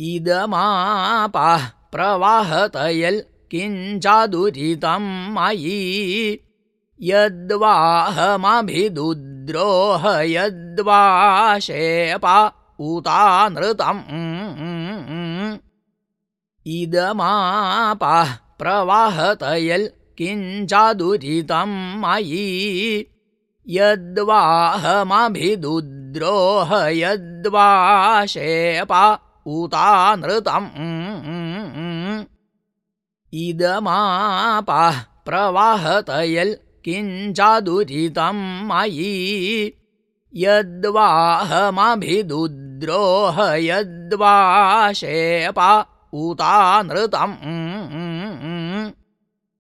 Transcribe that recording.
इदमापः प्रवाहतयल् किञ्चादुरितं मयि। यद्वाहमभिदुद्रोह यद्वा शेपा उतानृतम्। इदमापः प्रवाहतयल् किञ्चादुरितं मयि। यद्वाहमभिदुद्रोह यद्वा शेपा उतानृतम् इदमापः प्रवाहतयल् किञ्चादुरितं मयि यद्वाहमभिदुद्रोह यद्वा शेपा उतानृतम्